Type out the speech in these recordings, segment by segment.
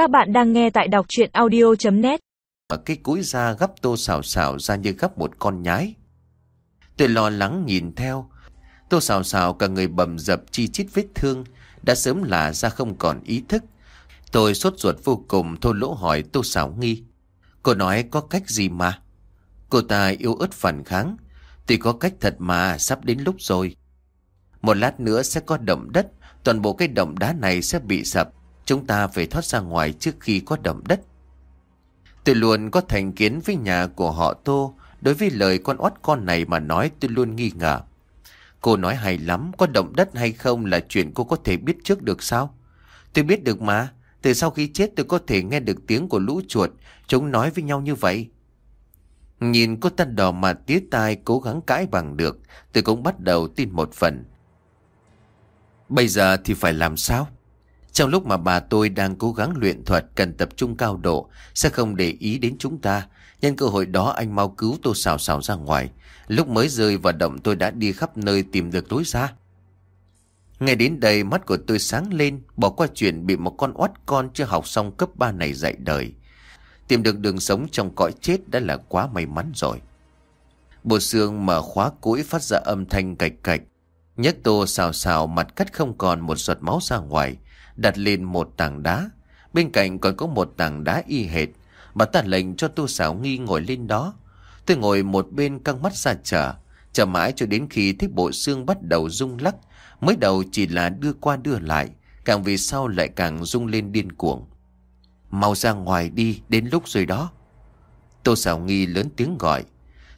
Các bạn đang nghe tại đọc chuyện audio.net và cái cúi ra gấp tô xào xào ra như gấp một con nhái. Tôi lo lắng nhìn theo. Tô xào xào cả người bầm dập chi chít vết thương, đã sớm là ra không còn ý thức. Tôi sốt ruột vô cùng thô lỗ hỏi tô xào nghi. Cô nói có cách gì mà? Cô ta yếu ớt phản kháng. Tuy có cách thật mà sắp đến lúc rồi. Một lát nữa sẽ có động đất, toàn bộ cái động đá này sẽ bị sập. Chúng ta phải thoát ra ngoài trước khi có động đất. Tôi luôn có thành kiến với nhà của họ Tô. Đối với lời con oát con này mà nói tôi luôn nghi ngờ. Cô nói hay lắm, có động đất hay không là chuyện cô có thể biết trước được sao? Tôi biết được mà, từ sau khi chết tôi có thể nghe được tiếng của lũ chuột, chúng nói với nhau như vậy. Nhìn cô ta đỏ mà tía tai cố gắng cãi bằng được, tôi cũng bắt đầu tin một phần. Bây giờ thì phải làm sao? Trong lúc mà bà tôi đang cố gắng luyện thuật cần tập trung cao độ, sẽ không để ý đến chúng ta. Nhân cơ hội đó anh mau cứu tôi xào xào ra ngoài. Lúc mới rơi vào động tôi đã đi khắp nơi tìm được lối ra. Ngay đến đây mắt của tôi sáng lên, bỏ qua chuyện bị một con oát con chưa học xong cấp 3 này dạy đời. Tìm được đường sống trong cõi chết đã là quá may mắn rồi. Bộ xương mở khóa cối phát ra âm thanh cạch cạch. nhất tô xào xào mặt cắt không còn một giọt máu ra ngoài, đặt lên một tảng đá. Bên cạnh còn có một tảng đá y hệt. Bà ta lệnh cho tô Sảo nghi ngồi lên đó. Tôi ngồi một bên căng mắt ra chờ. Chờ mãi cho đến khi thấy bộ xương bắt đầu rung lắc. Mới đầu chỉ là đưa qua đưa lại. Càng về sau lại càng rung lên điên cuồng. Mau ra ngoài đi, đến lúc rồi đó. Tô Sảo nghi lớn tiếng gọi.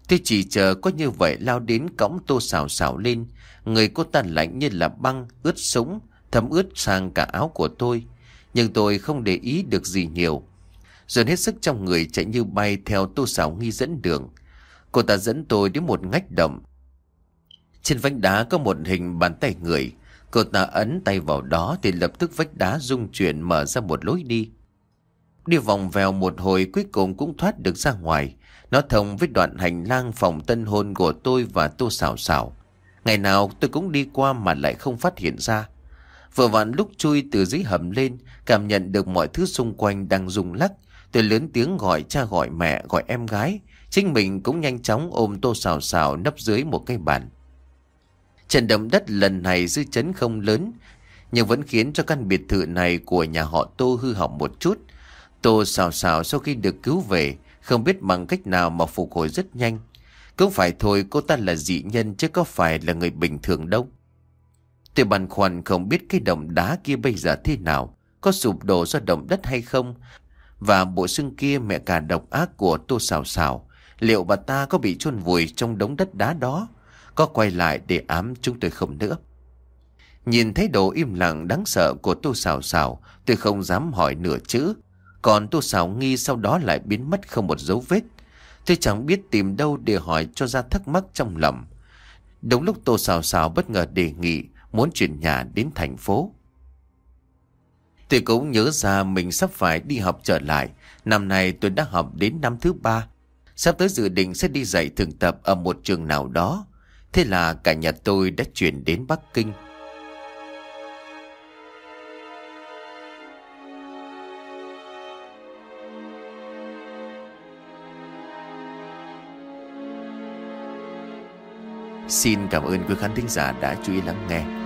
Tôi chỉ chờ có như vậy lao đến cõng tô Sảo Sảo lên. Người cô ta lạnh như là băng, ướt súng, thấm ướt sang cả áo của tôi. Nhưng tôi không để ý được gì nhiều. Dồn hết sức trong người chạy như bay theo tô xảo nghi dẫn đường. Cô ta dẫn tôi đến một ngách động. Trên vách đá có một hình bàn tay người. Cô ta ấn tay vào đó thì lập tức vách đá rung chuyển mở ra một lối đi. Đi vòng vèo một hồi cuối cùng cũng thoát được ra ngoài. Nó thông với đoạn hành lang phòng tân hôn của tôi và tô xảo xảo. Ngày nào tôi cũng đi qua mà lại không phát hiện ra. Vừa vặn lúc chui từ dưới hầm lên, cảm nhận được mọi thứ xung quanh đang rung lắc. Tôi lớn tiếng gọi cha gọi mẹ, gọi em gái. Chính mình cũng nhanh chóng ôm tô xào xào nấp dưới một cây bàn. Trận động đất lần này dư chấn không lớn, nhưng vẫn khiến cho căn biệt thự này của nhà họ Tô hư hỏng một chút. Tô xào xào sau khi được cứu về, không biết bằng cách nào mà phục hồi rất nhanh. Cũng phải thôi cô ta là dị nhân chứ có phải là người bình thường đâu. Tôi băn khoăn không biết cái động đá kia bây giờ thế nào, có sụp đổ do động đất hay không, và bộ xương kia mẹ cả độc ác của Tô Sào Sào, liệu bà ta có bị chôn vùi trong đống đất đá đó, có quay lại để ám chúng tôi không nữa. Nhìn thấy đồ im lặng đáng sợ của Tô Sào Sào, tôi không dám hỏi nửa chữ, còn Tô Sào nghi sau đó lại biến mất không một dấu vết. Tôi chẳng biết tìm đâu để hỏi cho ra thắc mắc trong lòng. Đúng lúc Tô Sào Sào bất ngờ đề nghị muốn chuyển nhà đến thành phố. Tôi cũng nhớ ra mình sắp phải đi học trở lại. Năm nay tôi đã học đến năm thứ ba. Sắp tới dự định sẽ đi dạy thường tập ở một trường nào đó. Thế là cả nhà tôi đã chuyển đến Bắc Kinh. Xin cảm ơn quý khán thính giả đã chú ý lắng nghe.